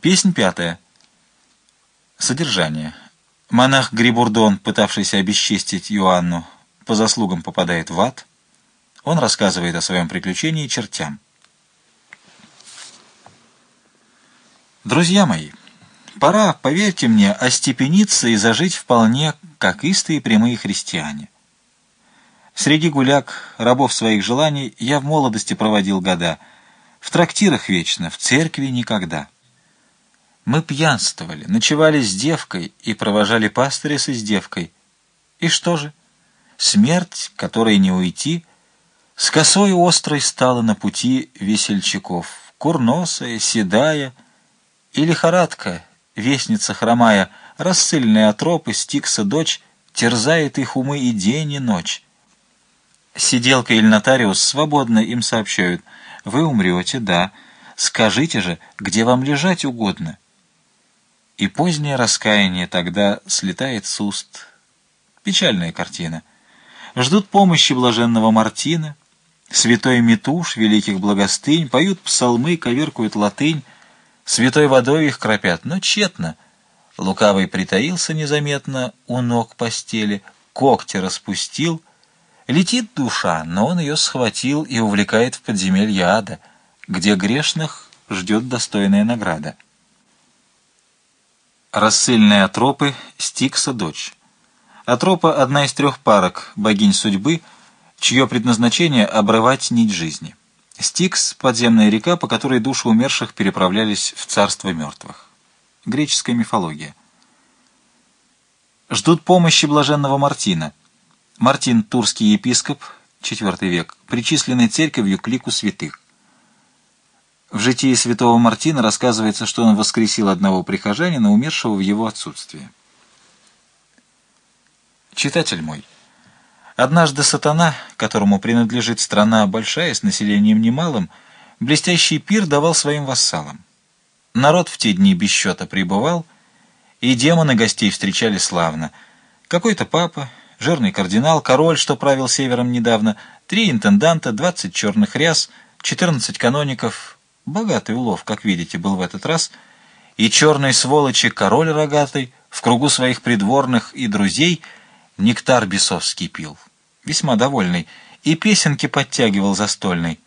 Песнь пятая. Содержание. Монах Грибурдон, пытавшийся обесчестить Иоанну, по заслугам попадает в ад. Он рассказывает о своем приключении чертям. Друзья мои, пора, поверьте мне, остепениться и зажить вполне, как истые прямые христиане. Среди гуляк, рабов своих желаний, я в молодости проводил года, в трактирах вечно, в церкви никогда. Мы пьянствовали, ночевали с девкой и провожали пастыря с издевкой. И что же? Смерть, которой не уйти, с косой острой стала на пути весельчаков, курносая, седая, и лихорадка, вестница хромая, рассыльная отропы, стикса дочь, терзает их умы и день, и ночь. Сиделка или нотариус свободно им сообщают, вы умрете, да, скажите же, где вам лежать угодно — и позднее раскаяние тогда слетает с уст. Печальная картина. Ждут помощи блаженного Мартина, святой Митуш, великих благостынь, поют псалмы, коверкуют латынь, святой водой их кропят, но тщетно. Лукавый притаился незаметно у ног постели, когти распустил. Летит душа, но он ее схватил и увлекает в подземелье ада, где грешных ждет достойная награда. Рассыльные Атропы, Стикса дочь. Атропа — одна из трех парок богинь судьбы, чье предназначение — обрывать нить жизни. Стикс — подземная река, по которой души умерших переправлялись в царство мертвых. Греческая мифология. Ждут помощи блаженного Мартина. Мартин — турский епископ, IV век, причисленный церковью к лику святых. В житии святого Мартина рассказывается, что он воскресил одного прихожанина, умершего в его отсутствие. Читатель мой, однажды сатана, которому принадлежит страна большая, с населением немалым, блестящий пир давал своим вассалам. Народ в те дни без счета пребывал, и демоны гостей встречали славно. Какой-то папа, жирный кардинал, король, что правил севером недавно, три интенданта, двадцать черных ряс, четырнадцать каноников — Богатый улов, как видите, был в этот раз, и черной сволочи король рогатый в кругу своих придворных и друзей нектар бесовский пил, весьма довольный, и песенки подтягивал застольный.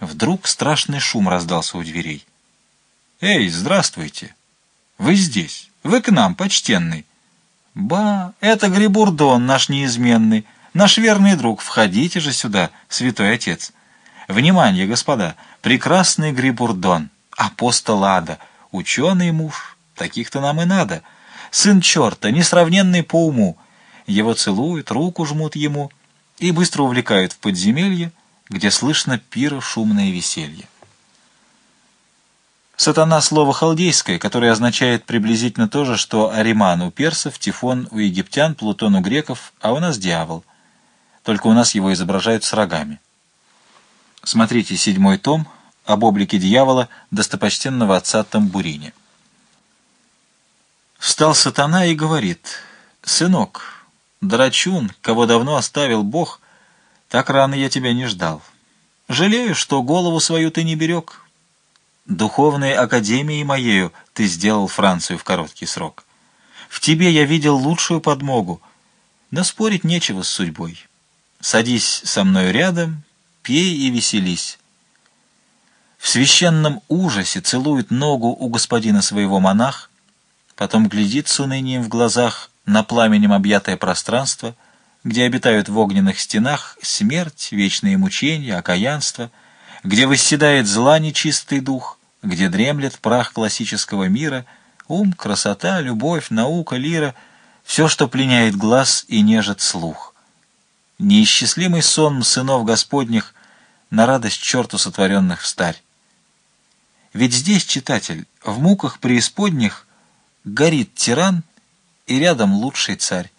Вдруг страшный шум раздался у дверей. «Эй, здравствуйте! Вы здесь! Вы к нам, почтенный!» «Ба, это Грибурдон наш неизменный, наш верный друг, входите же сюда, святой отец!» «Внимание, господа!» Прекрасный Грибурдон, апостол ада, ученый муж, таких-то нам и надо, сын черта, несравненный по уму. Его целуют, руку жмут ему и быстро увлекают в подземелье, где слышно пира шумное веселье. Сатана — слово халдейское, которое означает приблизительно то же, что Ариман у персов, Тифон у египтян, Плутон у греков, а у нас дьявол. Только у нас его изображают с рогами. Смотрите седьмой том об облике дьявола достопочтенного отца Тамбурини. Встал сатана и говорит, «Сынок, драчун, кого давно оставил Бог, так рано я тебя не ждал. Жалею, что голову свою ты не берег. Духовной академией моею ты сделал Францию в короткий срок. В тебе я видел лучшую подмогу, но спорить нечего с судьбой. Садись со мной рядом, пей и веселись. В священном ужасе целует ногу у господина своего монах, потом глядит с унынием в глазах на пламенем объятое пространство, где обитают в огненных стенах смерть, вечные мучения, окаянство, где восседает зла нечистый дух, где дремлет прах классического мира, ум, красота, любовь, наука, лира, все, что пленяет глаз и нежит слух. Неисчислимый сон сынов Господних на радость черту сотворенных встарь. Ведь здесь, читатель, в муках преисподних горит тиран и рядом лучший царь.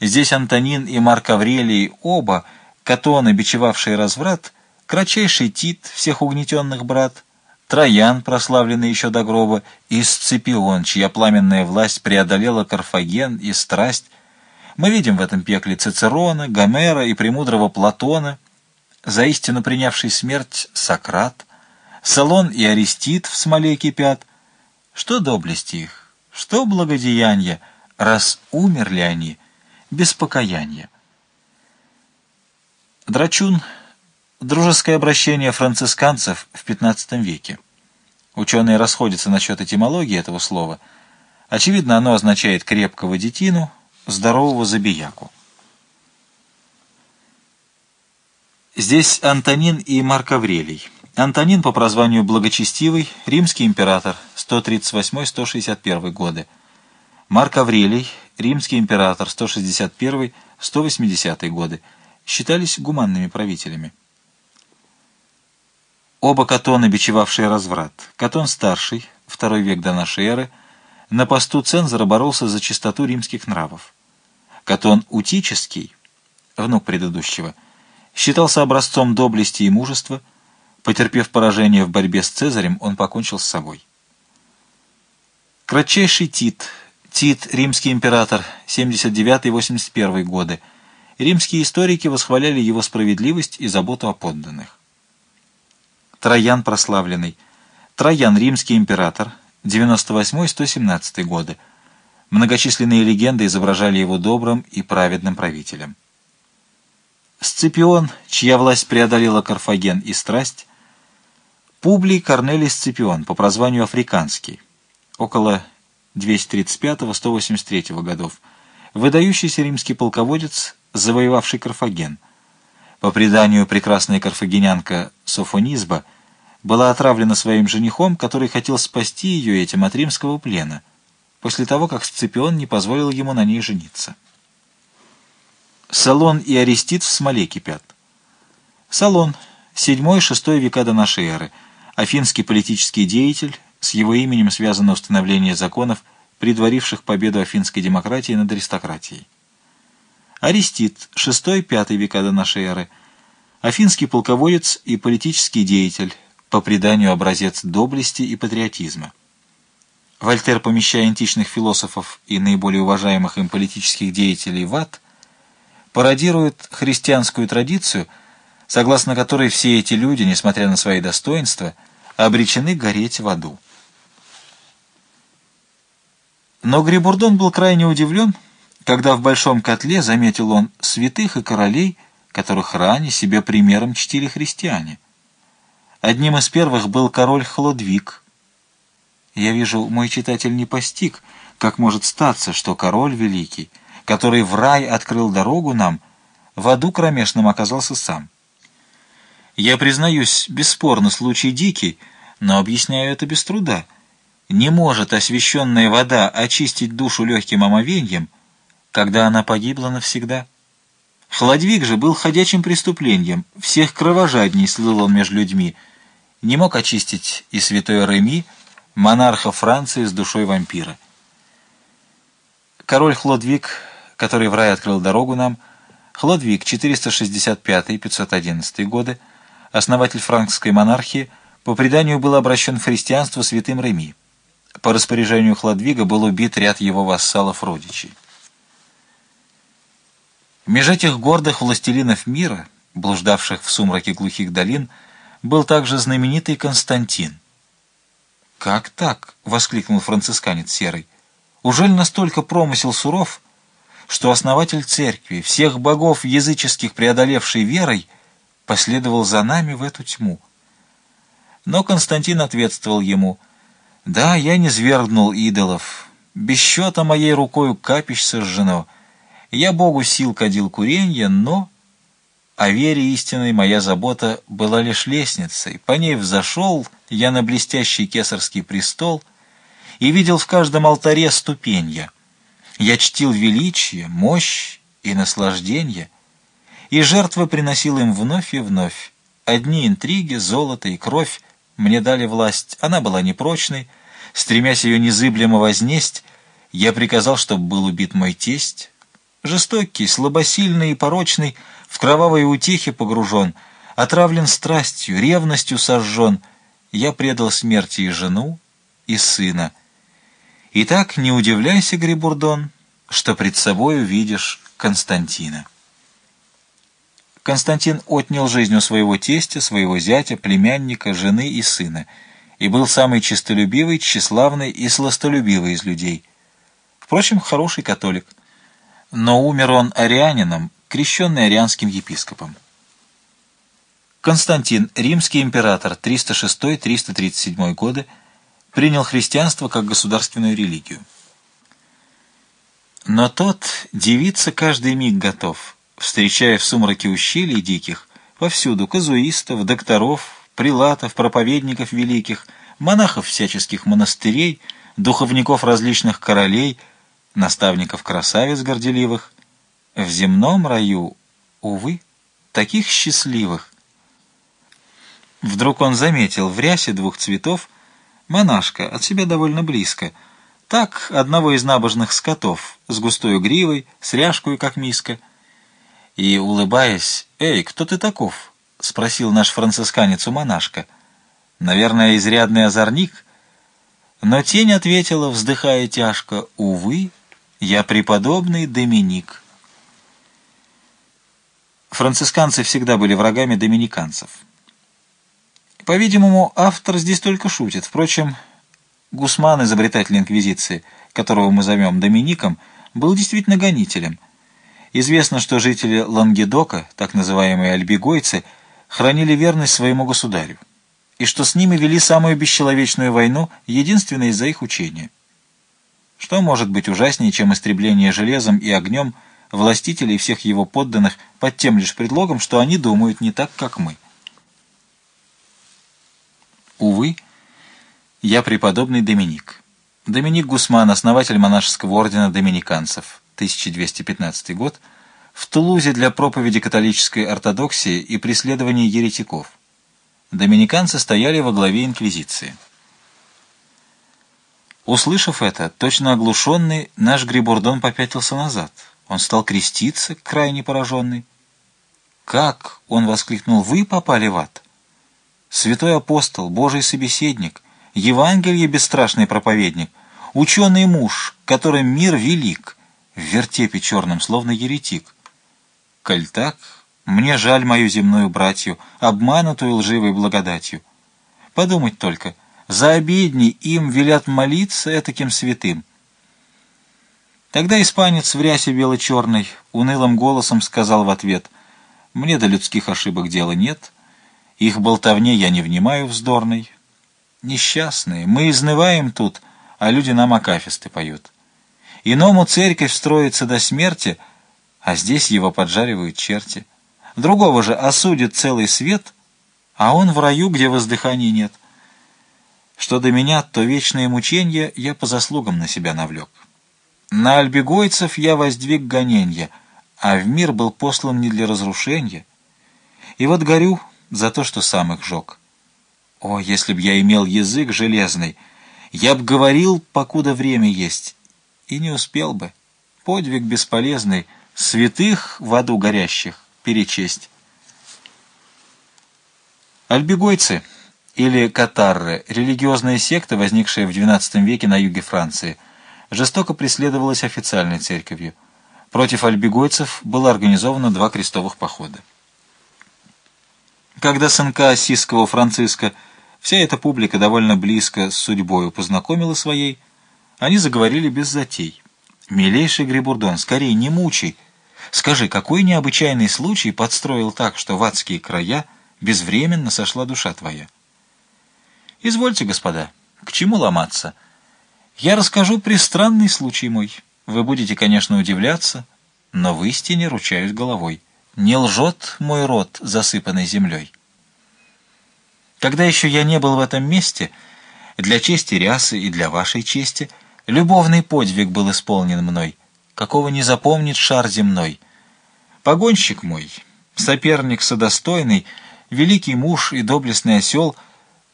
Здесь Антонин и Марк Аврелий оба, катоны, бичевавшие разврат, кратчайший Тит, всех угнетенных брат, Троян, прославленный еще до гроба, и Сципион, чья пламенная власть преодолела Карфаген и страсть. Мы видим в этом пекле Цицерона, Гомера и премудрого Платона — за истину принявший смерть Сократ, Салон и Аристид в смоле кипят, Что доблести их, что благодеяния, раз умерли они без покаяния. Драчун — дружеское обращение францисканцев в XV веке. Ученые расходятся насчет этимологии этого слова. Очевидно, оно означает крепкого детину, здорового забияку. Здесь Антонин и Марк Аврелий. Антонин по прозванию Благочестивый, римский император, 138-161 годы. Марк Аврелий, римский император, 161-180 годы, считались гуманными правителями. Оба Катона, бичевавшие разврат. Катон старший, второй век до нашей эры, на посту цензора боролся за чистоту римских нравов. Катон Утический, внук предыдущего, считался образцом доблести и мужества, Потерпев поражение в борьбе с Цезарем, он покончил с собой. Кратчайший Тит, Тит, римский император, 79-81 годы. Римские историки восхваляли его справедливость и заботу о подданных. Троян прославленный. Троян, римский император, 98-117 годы. Многочисленные легенды изображали его добрым и праведным правителем. Сципион, чья власть преодолела Карфаген и страсть, Публий Корнелий Сципион, по прозванию Африканский, около 235-183 годов, выдающийся римский полководец, завоевавший Карфаген. По преданию, прекрасная карфагенянка Софонизба была отравлена своим женихом, который хотел спасти ее этим от римского плена, после того, как Сципион не позволил ему на ней жениться. Салон и Арестит в смоле кипят. Салон, 7-6 века до нашей эры – Афинский политический деятель, с его именем связано установление законов, предваривших победу афинской демократии над аристократией. Аристид, 6-5 века до нашей эры, афинский полководец и политический деятель, по преданию образец доблести и патриотизма. Вольтер, помещая античных философов и наиболее уважаемых им политических деятелей в ад, пародирует христианскую традицию, согласно которой все эти люди, несмотря на свои достоинства, обречены гореть в аду. Но Грибурдон был крайне удивлен, когда в большом котле заметил он святых и королей, которых ранее себе примером чтили христиане. Одним из первых был король Хлодвиг. Я вижу, мой читатель не постиг, как может статься, что король великий, который в рай открыл дорогу нам, в аду кромешном оказался сам. Я признаюсь, бесспорно, случай дикий, но объясняю это без труда. Не может освященная вода очистить душу легким омовеньем, когда она погибла навсегда. Хладвиг же был ходячим преступлением, всех кровожадней слыл он между людьми, не мог очистить и святой Реми, монарха Франции с душой вампира. Король Хлодвиг, который в рай открыл дорогу нам, Хлодвиг, 465-511 годы, основатель франкской монархии, по преданию был обращен в христианство святым Реми. По распоряжению Хладвига был убит ряд его вассалов-родичей. Меж этих гордых властелинов мира, блуждавших в сумраке глухих долин, был также знаменитый Константин. «Как так?» — воскликнул францисканец Серый. «Ужель настолько промысел суров, что основатель церкви, всех богов языческих преодолевший верой, последовал за нами в эту тьму. Но Константин ответствовал ему, «Да, я не свергнул идолов, без счета моей рукою капищ сожжено. Я Богу сил кадил куренье, но...» О вере истинной моя забота была лишь лестницей. По ней взошел я на блестящий кесарский престол и видел в каждом алтаре ступенья. Я чтил величие, мощь и наслаждение — и жертвы приносил им вновь и вновь. Одни интриги, золото и кровь мне дали власть, она была непрочной, стремясь ее незыблемо вознесть, я приказал, чтобы был убит мой тесть. Жестокий, слабосильный и порочный, в кровавые утехи погружен, отравлен страстью, ревностью сожжен, я предал смерти и жену, и сына. Итак, не удивляйся, Грибурдон, что пред собой увидишь Константина. Константин отнял жизнь у своего тестя, своего зятя, племянника, жены и сына. и был самый честолюбивый, тщеславный и сластолюбивый из людей. Впрочем, хороший католик. Но умер он арианином, крещенный арианским епископом. Константин, римский император, 306-337 годы, принял христианство как государственную религию. Но тот девица каждый миг готов, встречая в сумраке ущелий диких, повсюду казуистов, докторов, прилатов, проповедников великих, монахов всяческих монастырей, духовников различных королей, наставников красавиц горделивых. В земном раю, увы, таких счастливых. Вдруг он заметил в рясе двух цветов монашка от себя довольно близко, так одного из набожных скотов, с густой гривой, с ряжкой, как миска. И, улыбаясь, «Эй, кто ты таков?» — спросил наш францисканец у монашка. «Наверное, изрядный озорник?» Но тень ответила, вздыхая тяжко, «Увы, я преподобный Доминик». Францисканцы всегда были врагами доминиканцев. По-видимому, автор здесь только шутит. Впрочем, Гусман, изобретатель Инквизиции, которого мы зовем Домиником, был действительно гонителем. Известно, что жители Лангедока, так называемые альбигойцы, хранили верность своему государю, и что с ними вели самую бесчеловечную войну, единственно из-за их учения. Что может быть ужаснее, чем истребление железом и огнем властителей всех его подданных под тем лишь предлогом, что они думают не так, как мы? Увы, я преподобный Доминик. Доминик Гусман, основатель монашеского ордена доминиканцев, 1215 год, в Тулузе для проповеди католической ортодоксии и преследования еретиков. Доминиканцы стояли во главе инквизиции. Услышав это, точно оглушенный, наш Грибурдон попятился назад. Он стал креститься, крайне пораженный. «Как?» — он воскликнул. «Вы попали в ад?» Святой апостол, Божий собеседник, Евангелие бесстрашный проповедник, ученый муж, которым мир велик, в вертепе черном, словно еретик. Коль так, мне жаль мою земную братью, обманутую лживой благодатью. Подумать только, за обедни им велят молиться этаким святым. Тогда испанец в рясе бело-черной унылым голосом сказал в ответ, «Мне до людских ошибок дела нет». Их болтовне я не внимаю вздорной. Несчастные, мы изнываем тут, а люди нам акафисты поют. Иному церковь строится до смерти, а здесь его поджаривают черти. Другого же осудит целый свет, а он в раю, где воздыханий нет. Что до меня, то вечное мученье я по заслугам на себя навлек. На альбегойцев я воздвиг гоненья, а в мир был послан не для разрушения. И вот горю, за то, что сам их жег. О, если б я имел язык железный, я б говорил, покуда время есть, и не успел бы. Подвиг бесполезный, святых в аду горящих перечесть. Альбегойцы или катарры, религиозная секта, возникшая в XII веке на юге Франции, жестоко преследовалась официальной церковью. Против альбегойцев было организовано два крестовых похода. Когда сынка Осиского Франциска вся эта публика довольно близко с судьбою познакомила своей, они заговорили без затей. «Милейший Грибурдон, скорее не мучай! Скажи, какой необычайный случай подстроил так, что в адские края безвременно сошла душа твоя?» «Извольте, господа, к чему ломаться? Я расскажу пристранный случай мой. Вы будете, конечно, удивляться, но в истине ручаюсь головой» не лжет мой род, засыпанный землей. Когда еще я не был в этом месте, для чести рясы и для вашей чести, любовный подвиг был исполнен мной, какого не запомнит шар земной. Погонщик мой, соперник содостойный, великий муж и доблестный осел,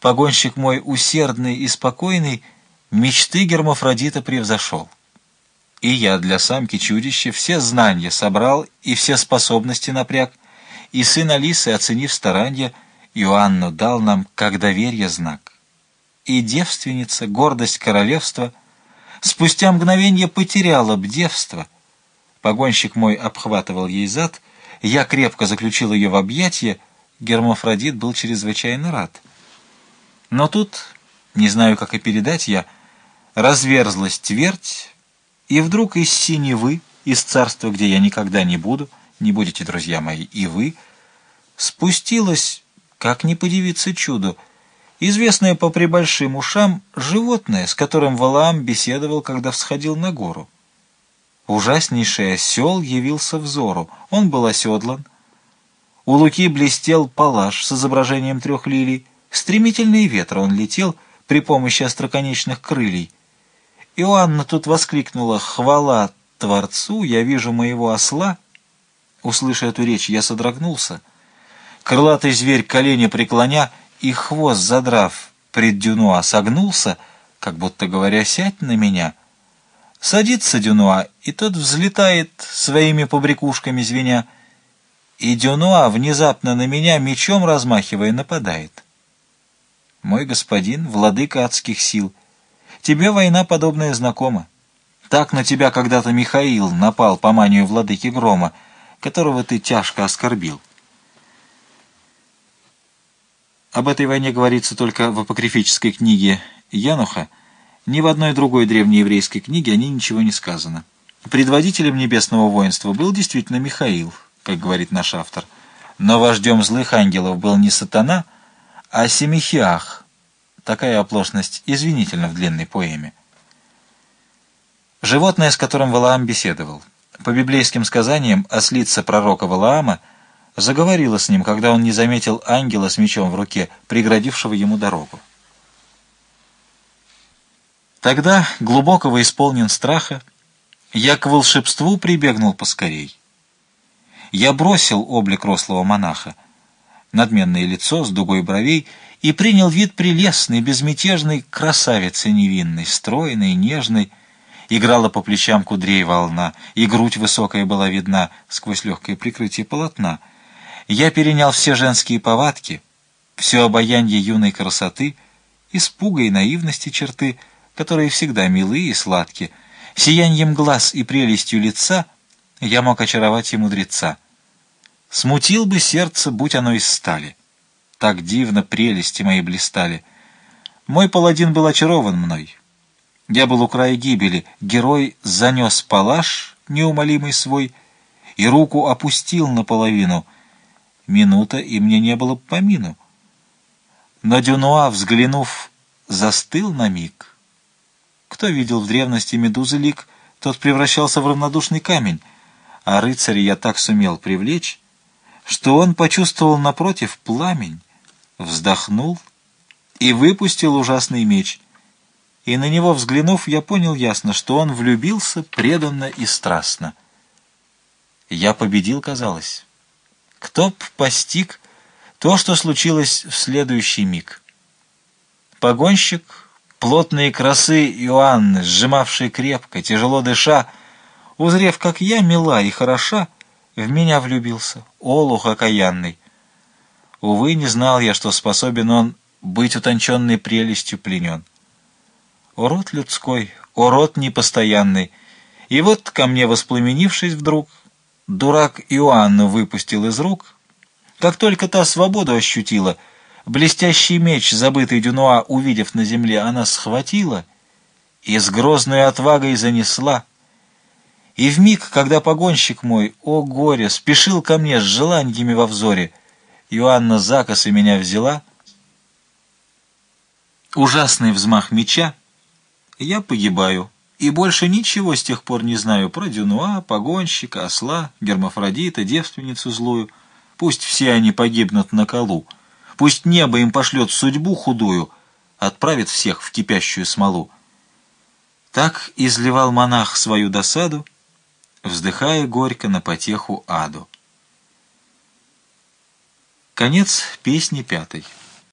погонщик мой усердный и спокойный, мечты Гермафродита превзошел. И я для самки чудища все знания собрал и все способности напряг, и сын Алисы, оценив старанья, Иоанну дал нам как доверие знак. И девственница, гордость королевства, спустя мгновенье потеряла б девство. Погонщик мой обхватывал ей зад, я крепко заключил ее в объятия, Гермафродит был чрезвычайно рад. Но тут Не знаю, как и передать я, разверзлась твердь, и вдруг из синевы, из царства, где я никогда не буду, не будете, друзья мои, и вы, спустилась, как не подивиться чуду, известное по прибольшим ушам животное, с которым Валаам беседовал, когда всходил на гору. Ужаснейший осел явился взору. Он был оседлан. У луки блестел палаш с изображением трех лилий. Стремительный ветер он летел при помощи остроконечных крыльей. Иоанна тут воскликнула «Хвала Творцу! Я вижу моего осла!» Услыша эту речь, я содрогнулся. Крылатый зверь колени преклоня и хвост задрав пред Дюнуа согнулся, как будто говоря «Сядь на меня!» Садится Дюнуа, и тот взлетает своими побрякушками звеня, и Дюнуа, внезапно на меня, мечом размахивая, нападает. Мой господин, владыка адских сил, тебе война подобная знакома. Так на тебя когда-то Михаил напал по манию владыки грома, которого ты тяжко оскорбил. Об этой войне говорится только в апокрифической книге Януха, ни в одной другой древнееврейской книге о ней ничего не сказано. Предводителем небесного воинства был действительно Михаил, как говорит наш автор. Но вождем злых ангелов был не сатана, а Семихиах. Такая оплошность извинительна в длинной поэме. Животное, с которым Валаам беседовал. По библейским сказаниям, ослица пророка Валаама заговорила с ним, когда он не заметил ангела с мечом в руке, преградившего ему дорогу. Тогда, глубокого исполнен страха, я к волшебству прибегнул поскорей. Я бросил облик рослого монаха, надменное лицо с дугой бровей, и принял вид прелестной, безмятежной красавицы невинной, стройной, нежной. Играла по плечам кудрей волна, и грудь высокая была видна сквозь легкое прикрытие полотна. Я перенял все женские повадки, все обаяние юной красоты, испуга и наивности черты — которые всегда милые и сладкие. Сиянием глаз и прелестью лица я мог очаровать и мудреца. Смутил бы сердце, будь оно из стали. Так дивно прелести мои блистали. Мой паладин был очарован мной. Я был у края гибели, герой занес палаш, неумолимый свой, и руку опустил наполовину. Минута, и мне не было помину. Но Дюнуа, взглянув, застыл на миг — кто видел в древности медузы лик, тот превращался в равнодушный камень, а рыцаря я так сумел привлечь, что он почувствовал напротив пламень, вздохнул и выпустил ужасный меч. И на него взглянув, я понял ясно, что он влюбился преданно и страстно. Я победил, казалось. Кто б постиг то, что случилось в следующий миг? Погонщик Плотные красы Иоанны, сжимавшие крепко, тяжело дыша, узрев, как я мила и хороша, в меня влюбился, олух окаянный. Увы, не знал я, что способен он быть утонченной прелестью пленен. О, род людской, о, род непостоянный! И вот, ко мне воспламенившись вдруг, дурак Иоанну выпустил из рук. Как только та свободу ощутила — Блестящий меч, забытый Дюнуа, увидев на земле, она схватила и с грозной отвагой занесла. И в миг, когда погонщик мой, о горе, спешил ко мне с желаниями во взоре, Иоанна за косы меня взяла. Ужасный взмах меча, я погибаю, и больше ничего с тех пор не знаю про Дюнуа, погонщика, осла, гермафродита, девственницу злую. Пусть все они погибнут на колу. Пусть небо им пошлет судьбу худую, отправит всех в кипящую смолу. Так изливал монах свою досаду, вздыхая горько на потеху аду. Конец песни пятой.